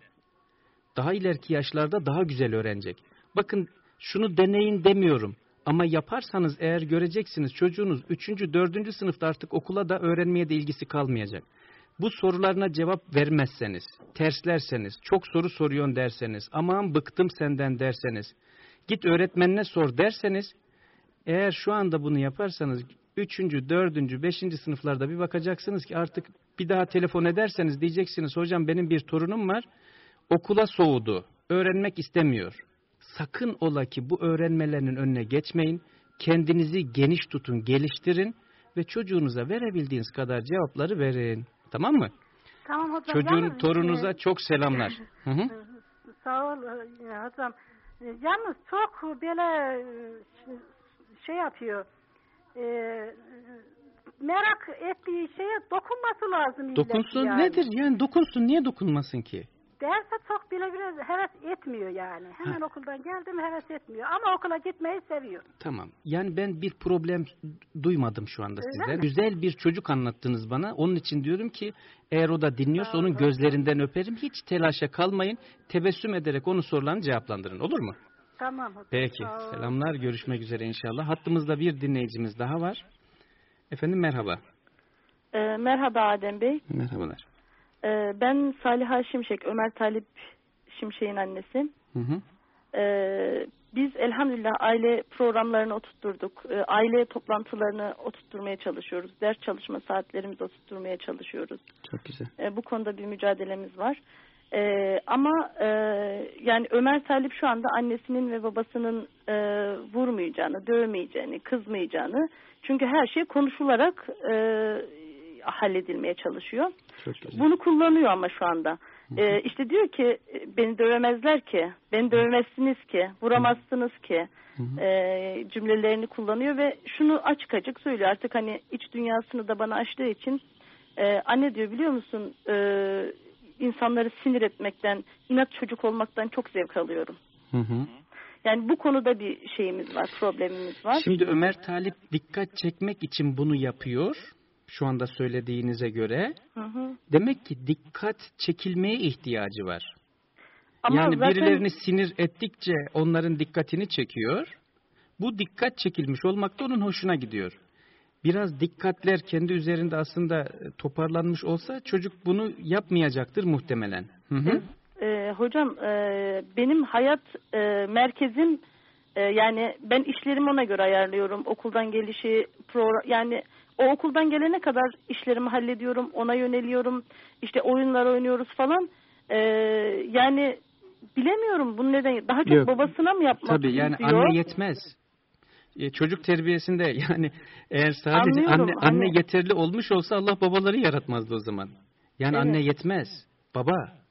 daha ileriki yaşlarda daha güzel öğrenecek. Bakın şunu deneyin demiyorum. Ama yaparsanız eğer göreceksiniz çocuğunuz 3. 4. sınıfta artık okula da öğrenmeye de ilgisi kalmayacak. Bu sorularına cevap vermezseniz, terslerseniz, çok soru soruyorsun derseniz, aman bıktım senden derseniz, git öğretmenine sor derseniz, eğer şu anda bunu yaparsanız 3. 4. 5. sınıflarda bir bakacaksınız ki artık bir daha telefon ederseniz diyeceksiniz hocam benim bir torunum var, okula soğudu, öğrenmek istemiyor. Sakın ola ki bu öğrenmelerinin önüne geçmeyin, kendinizi geniş tutun, geliştirin ve çocuğunuza verebildiğiniz kadar cevapları verin. Tamam mı? Tamam hocam. Çocuğun yalnız, torununuza e, çok selamlar. Hı hı. Sağ ol e, hocam. E, Yalnız çok böyle e, şey yapıyor. E, merak ettiği şeye dokunması lazım. Dokunsun yani. nedir? Yani dokunsun niye dokunmasın ki? Derse çok bile biraz heves etmiyor yani. Hemen okuldan geldim heves etmiyor. Ama okula gitmeyi seviyor. Tamam. Yani ben bir problem duymadım şu anda Öyle sizden. mi? Güzel bir çocuk anlattınız bana. Onun için diyorum ki eğer o da dinliyorsa onun gözlerinden öperim. Hiç telaşa kalmayın. Tebessüm ederek onu sorularını cevaplandırın. Olur mu? Tamam hocam. Peki. Selamlar. Görüşmek üzere inşallah. Hattımızda bir dinleyicimiz daha var. Efendim merhaba. Ee, merhaba Adem Bey. Merhabalar. Ee, ben Saliha Şimşek, Ömer Talip Şimşek'in annesi. Hı hı. Ee, biz elhamdülillah aile programlarını oturtturduk. Ee, aile toplantılarını oturtturmaya çalışıyoruz. Ders çalışma saatlerimizi oturtturmaya çalışıyoruz. Çok güzel. Ee, bu konuda bir mücadelemiz var. Ee, ama e, yani Ömer Talip şu anda annesinin ve babasının e, vurmayacağını, dövmeyeceğini, kızmayacağını çünkü her şey konuşularak e, halledilmeye çalışıyor. Bunu kullanıyor ama şu anda. Ee, işte diyor ki e, beni dövemezler ki, beni dövemezsiniz ki, vuramazsınız ki e, cümlelerini kullanıyor ve şunu açık açık söylüyor. Artık hani iç dünyasını da bana açtığı için e, anne diyor biliyor musun e, insanları sinir etmekten, inat çocuk olmaktan çok zevk alıyorum. Hı hı. Yani bu konuda bir şeyimiz var, problemimiz var. Şimdi Ömer Talip dikkat çekmek için bunu yapıyor. Şu anda söylediğinize göre. Hı hı. Demek ki dikkat çekilmeye ihtiyacı var. Ama yani zaten- birilerini sinir ettikçe onların dikkatini çekiyor. Bu dikkat çekilmiş olmakta onun hoşuna gidiyor. Biraz dikkatler kendi üzerinde aslında e, toparlanmış olsa çocuk bunu yapmayacaktır muhtemelen. Hı hı. Ee, hocam e, benim hayat e, merkezim e, yani ben işlerimi ona göre ayarlıyorum. Okuldan gelişi program yani o okuldan gelene kadar işlerimi hallediyorum. Ona yöneliyorum. İşte oyunlar oynuyoruz falan. Ee, yani bilemiyorum bunu neden daha çok Yok. babasına mı yapmak Tabii yani istiyor? anne yetmez. E, çocuk terbiyesinde yani eğer sadece Anlıyorum, anne, anne anne. yeterli olmuş olsa Allah babaları yaratmazdı o zaman. Yani Evet. anne yetmez. Baba.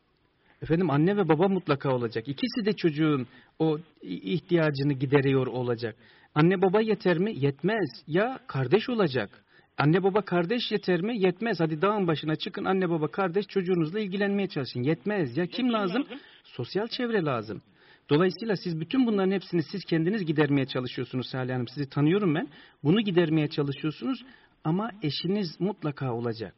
Efendim anne ve baba mutlaka olacak. İkisi de çocuğun o ihtiyacını gideriyor olacak. Anne baba yeter mi? Yetmez. Ya kardeş olacak. Anne baba kardeş yeter mi? Yetmez. Hadi dağın başına çıkın anne baba kardeş çocuğunuzla ilgilenmeye çalışın. Yetmez. Ya kim lazım? Sosyal çevre lazım. Dolayısıyla siz bütün bunların hepsini siz kendiniz gidermeye çalışıyorsunuz Salih Hanım. Sizi tanıyorum ben. Bunu gidermeye çalışıyorsunuz ama eşiniz mutlaka olacak.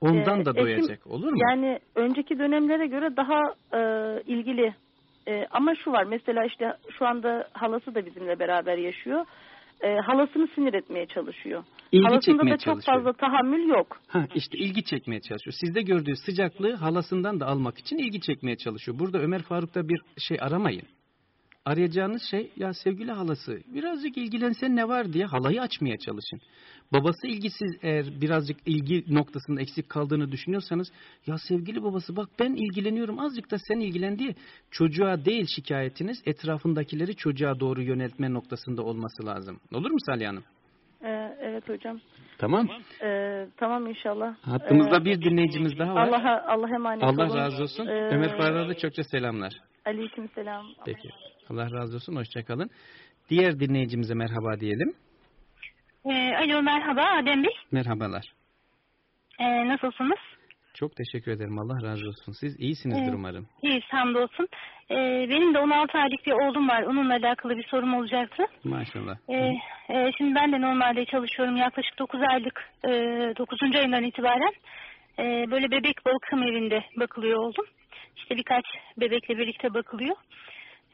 Ondan Ee, da eşim- doyacak. Olur mu? Yani önceki dönemlere göre daha e, ilgili. E, ama şu var mesela işte şu anda halası da bizimle beraber yaşıyor. E, halasını sinir etmeye çalışıyor. İlgi Halasında çekmeye da çok çalışıyor. fazla tahammül yok. Ha işte ilgi çekmeye çalışıyor. Sizde gördüğü sıcaklığı halasından da almak için ilgi çekmeye çalışıyor. Burada Ömer Faruk'ta bir şey aramayın. Arayacağınız şey ya sevgili halası birazcık ilgilensen ne var diye halayı açmaya çalışın. Babası ilgisiz eğer birazcık ilgi noktasında eksik kaldığını düşünüyorsanız ya sevgili babası bak ben ilgileniyorum azıcık da sen ilgilen diye çocuğa değil şikayetiniz etrafındakileri çocuğa doğru yöneltme noktasında olması lazım. Olur mu Salih Hanım? E, evet hocam. Tamam. E, tamam inşallah. Hattımızda E, bir dinleyicimiz daha var. Allah'a Allah emanet Allah olun. razı olsun. E, Ömer Faruk'a da çokça selamlar. Aleyküm selam. Peki. Allah razı olsun. Hoşçakalın. Diğer dinleyicimize merhaba diyelim. Ee, alo merhaba Adem Bey. Merhabalar. Ee, nasılsınız? Çok teşekkür ederim. Allah razı olsun. Siz iyisinizdir Evet. umarım. İyiyiz hamdolsun. Ee, benim de 16 aylık bir oğlum var. Onunla alakalı bir sorum olacaktı. Maşallah. Ee, e, şimdi ben de normalde çalışıyorum. Yaklaşık 9 aylık, e, 9. ayından itibaren e, böyle bebek bakım evinde bakılıyor oldum. İşte birkaç bebekle birlikte bakılıyor.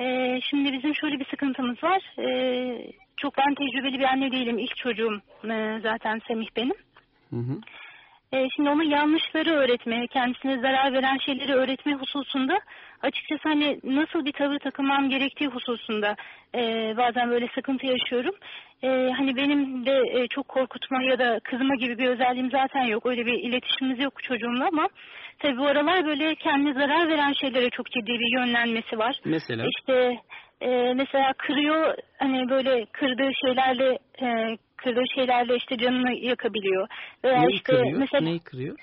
E, şimdi bizim şöyle bir sıkıntımız var. E, çok ben tecrübeli bir anne değilim. İlk çocuğum e, zaten Semih benim. Hı hı. E, şimdi onun yanlışları öğretme, kendisine zarar veren şeyleri öğretme hususunda açıkçası hani nasıl bir tavır takınmam gerektiği hususunda e, bazen böyle sıkıntı yaşıyorum. E, hani benim de e, çok korkutma ya da kızma gibi bir özelliğim zaten yok. Öyle bir iletişimimiz yok çocuğumla ama tabii bu aralar böyle kendine zarar veren şeylere çok ciddi bir yönlenmesi var. Mesela? İşte e, mesela kırıyor hani böyle kırdığı şeylerle e, kırdığı şeylerle işte canını yakabiliyor. Veya Neyi işte kırıyor? mesela Neyi kırıyor?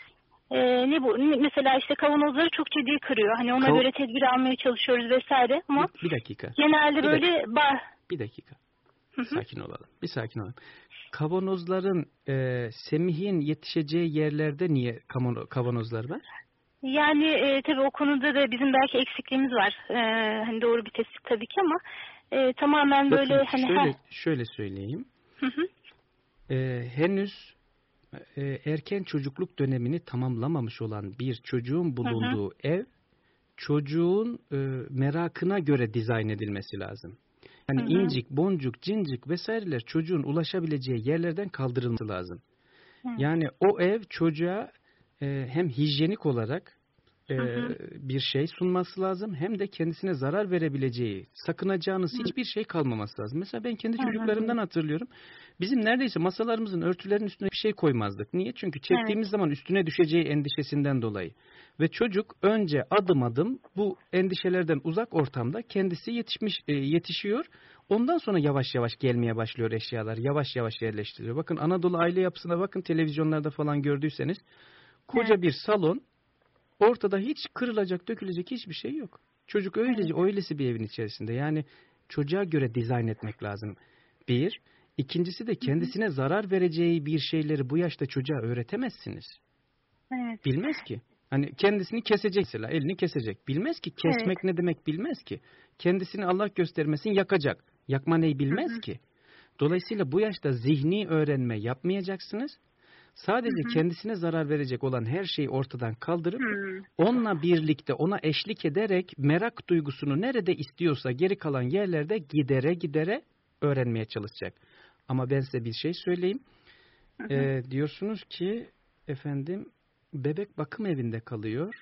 E, ne bu? Mesela işte kavanozları çok ciddi kırıyor. Hani ona Kav- göre tedbir almaya çalışıyoruz vesaire ama Bir dakika. genelde Bir böyle bar Bir dakika. Sakin olalım. Bir sakin olalım. Kavanozların e, Semih'in yetişeceği yerlerde niye kavano- kavanozlar var? yani e, tabii o konuda da bizim belki eksikliğimiz var. E, hani doğru bir tespit tabii ki ama e, tamamen böyle Bakın hani şöyle, ha- şöyle söyleyeyim. Hı hı. e, henüz e, erken çocukluk dönemini tamamlamamış olan bir çocuğun bulunduğu ev çocuğun e, merakına göre dizayn edilmesi lazım. Yani Hı hı. incik, boncuk, cincik vesaireler çocuğun ulaşabileceği yerlerden kaldırılması lazım. Yani o ev çocuğa e, hem hijyenik olarak e, Hı hı. bir şey sunması lazım hem de kendisine zarar verebileceği, sakınacağınız hiçbir şey kalmaması lazım. Mesela ben kendi Hı hı. çocuklarımdan hatırlıyorum. Bizim neredeyse masalarımızın örtülerin üstüne bir şey koymazdık. Niye? Çünkü çektiğimiz zaman üstüne düşeceği endişesinden dolayı. Ve çocuk önce adım adım bu endişelerden uzak ortamda kendisi yetişmiş e, yetişiyor. Ondan sonra yavaş yavaş gelmeye başlıyor eşyalar. Yavaş yavaş yerleştiriliyor. Bakın Anadolu aile yapısına bakın televizyonlarda falan gördüyseniz koca bir salon ortada hiç kırılacak, dökülecek hiçbir şey yok. Çocuk öylece öylesi bir evin içerisinde. Yani çocuğa göre dizayn etmek lazım. Bir. İkincisi de kendisine zarar vereceği bir şeyleri bu yaşta çocuğa öğretemezsiniz. Evet. Bilmez ki. Hani kendisini kesecek mesela elini kesecek. Bilmez ki kesmek ne demek bilmez ki. Kendisini Allah göstermesin yakacak. Yakma neyi bilmez ki. Dolayısıyla bu yaşta zihni öğrenme yapmayacaksınız. Sadece kendisine zarar verecek olan her şeyi ortadan kaldırıp onunla birlikte ona eşlik ederek merak duygusunu nerede istiyorsa geri kalan yerlerde gidere gidere öğrenmeye çalışacak. Ama ben size bir şey söyleyeyim. Ee, diyorsunuz ki efendim bebek bakım evinde kalıyor.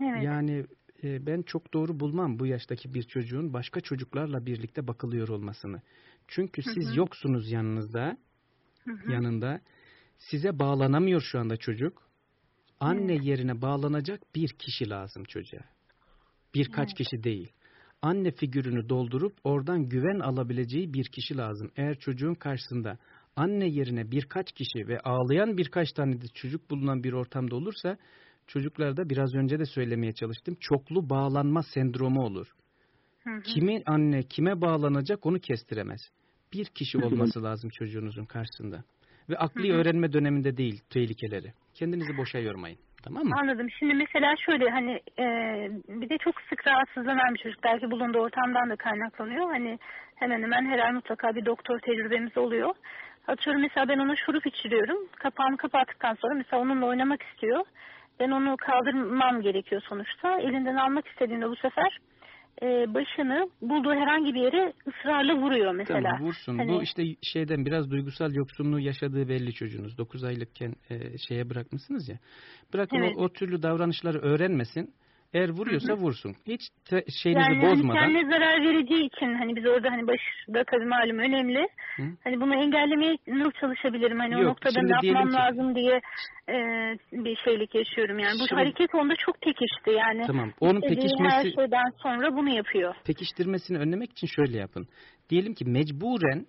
Evet. Yani e, ben çok doğru bulmam bu yaştaki bir çocuğun başka çocuklarla birlikte bakılıyor olmasını. Çünkü siz Hı hı. yoksunuz yanınızda, Hı hı. yanında. Size bağlanamıyor şu anda çocuk. Anne yerine bağlanacak bir kişi lazım çocuğa. Birkaç kişi değil. Anne figürünü doldurup oradan güven alabileceği bir kişi lazım. Eğer çocuğun karşısında anne yerine birkaç kişi ve ağlayan birkaç tane de çocuk bulunan bir ortamda olursa çocuklarda biraz önce de söylemeye çalıştım çoklu bağlanma sendromu olur. Kimi anne kime bağlanacak onu kestiremez. bir kişi olması lazım çocuğunuzun karşısında. Ve akli öğrenme döneminde değil tehlikeleri. Kendinizi boşa yormayın. Tamam mı? Anladım. Şimdi mesela şöyle hani e, bir de çok sık rahatsızlanan bir çocuk. Belki bulunduğu ortamdan da kaynaklanıyor. Hani hemen hemen her ay mutlaka bir doktor tecrübemiz oluyor. Atıyorum mesela ben ona şurup içiriyorum. Kapağını kapattıktan sonra mesela onunla oynamak istiyor. Ben onu kaldırmam gerekiyor sonuçta. Elinden almak istediğinde bu sefer e, başını bulduğu herhangi bir yere ısrarla vuruyor mesela. Tamam vursun. Hani- Bu işte şeyden biraz duygusal yoksunluğu yaşadığı belli çocuğunuz. 9 aylıkken e, şeye bırakmışsınız ya. Bırakın Evet. o, o türlü davranışları öğrenmesin. Eğer vuruyorsa vursun. Hiç te- şeyinizi yani hani bozmadan. kendine zarar vereceği için hani biz orada hani başta tabii malum önemli. Hı? Hani bunu engellemeye nasıl çalışabilirim? Hani o Yok, noktada şimdi ne yapmam ki- lazım diye e, bir şeylik yaşıyorum yani. Bu Şimdi- hareket onda çok pekişti yani. Tamam. Onun pekişmesi her şeyden sonra bunu yapıyor. pekiştirmesini önlemek için şöyle yapın. Diyelim ki mecburen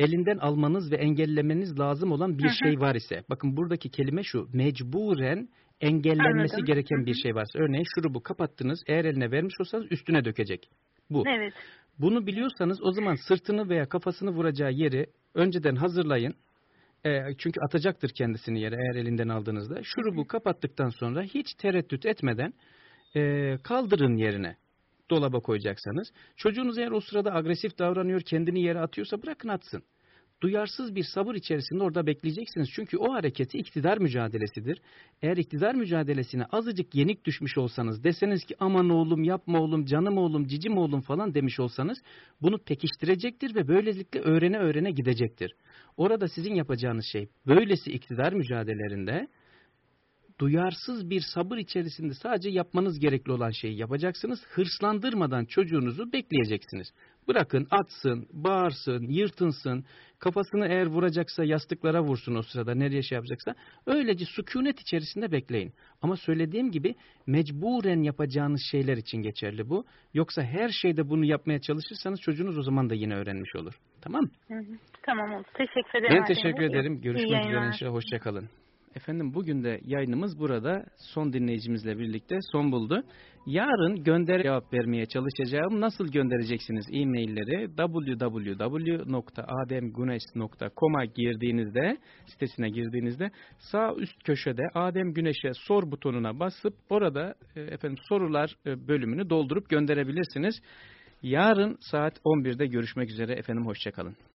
elinden almanız ve engellemeniz lazım olan bir Hı hı. şey var ise. Bakın buradaki kelime şu. Mecburen engellenmesi Anladım. gereken bir şey varsa. Örneğin şurubu kapattınız. Eğer eline vermiş olsanız üstüne dökecek. Bu. Evet. Bunu biliyorsanız o zaman sırtını veya kafasını vuracağı yeri önceden hazırlayın. E, çünkü atacaktır kendisini yere eğer elinden aldığınızda. Şurubu kapattıktan sonra hiç tereddüt etmeden e, kaldırın yerine. Dolaba koyacaksanız. Çocuğunuz eğer o sırada agresif davranıyor, kendini yere atıyorsa bırakın atsın. Duyarsız bir sabır içerisinde orada bekleyeceksiniz. Çünkü o hareketi iktidar mücadelesidir. Eğer iktidar mücadelesine azıcık yenik düşmüş olsanız, deseniz ki aman oğlum, yapma oğlum, canım oğlum, cicim oğlum falan demiş olsanız, bunu pekiştirecektir ve böylelikle öğrene öğrene gidecektir. Orada sizin yapacağınız şey, böylesi iktidar mücadelelerinde, duyarsız bir sabır içerisinde sadece yapmanız gerekli olan şeyi yapacaksınız. Hırslandırmadan çocuğunuzu bekleyeceksiniz. Bırakın atsın, bağırsın, yırtınsın, kafasını eğer vuracaksa yastıklara vursun o sırada nereye şey yapacaksa. Öylece sükunet içerisinde bekleyin. Ama söylediğim gibi mecburen yapacağınız şeyler için geçerli bu. Yoksa her şeyde bunu yapmaya çalışırsanız çocuğunuz o zaman da yine öğrenmiş olur. Tamam? Hı hı. Tamam oldu. Teşekkür ederim. Ben teşekkür ederim. Görüşmek üzere inşallah. Hoşçakalın. Efendim bugün de yayınımız burada son dinleyicimizle birlikte son buldu. Yarın gönder cevap vermeye çalışacağım. Nasıl göndereceksiniz e-mailleri? www.ademguneş.com'a girdiğinizde, sitesine girdiğinizde sağ üst köşede Adem Güneş'e sor butonuna basıp orada e, efendim sorular e, bölümünü doldurup gönderebilirsiniz. Yarın saat 11'de görüşmek üzere efendim hoşçakalın.